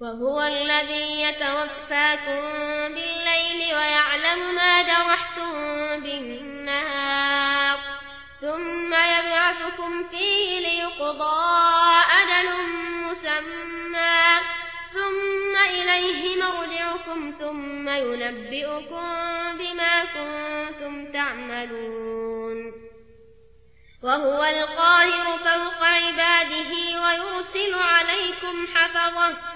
وهو الذي يتوفاكم بالليل ويعلم ما جرحتم بالنهار ثم يبعثكم فيه ليقضى أجل مسمى ثم إليه مرجعكم ثم ينبئكم بما كنتم تعملون وهو القاهر فوق عباده ويرسل عليكم حفظه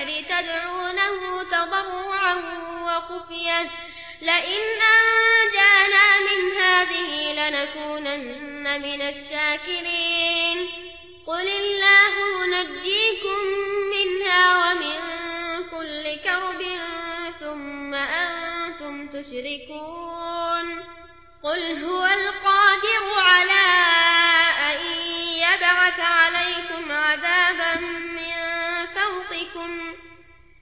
والبحر تدعونه تضرعا وخفيا لئن أنجانا من هذه لنكونن من الشاكرين. قل الله ينجيكم منها ومن كل كرب ثم أنتم تشركون.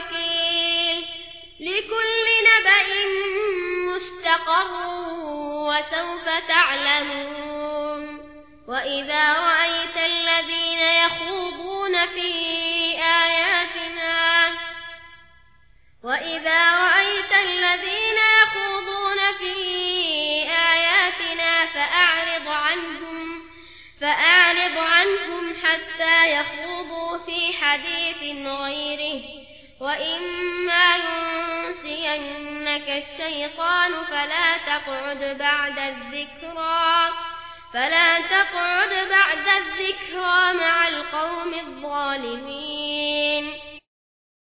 بوكيل لكل نبأ مستقر وسوف تعلمون وإذا رأيت الذين يخوضون في آياتنا وإذا رأيت الذين يخوضون في آياتنا فأعرض عنهم فأعرض عنهم حتى يخوضوا في حديث غيره وإما ينسينك الشيطان فلا تقعد بعد الذكرى فلا تقعد بعد الذكرى مع القوم الظالمين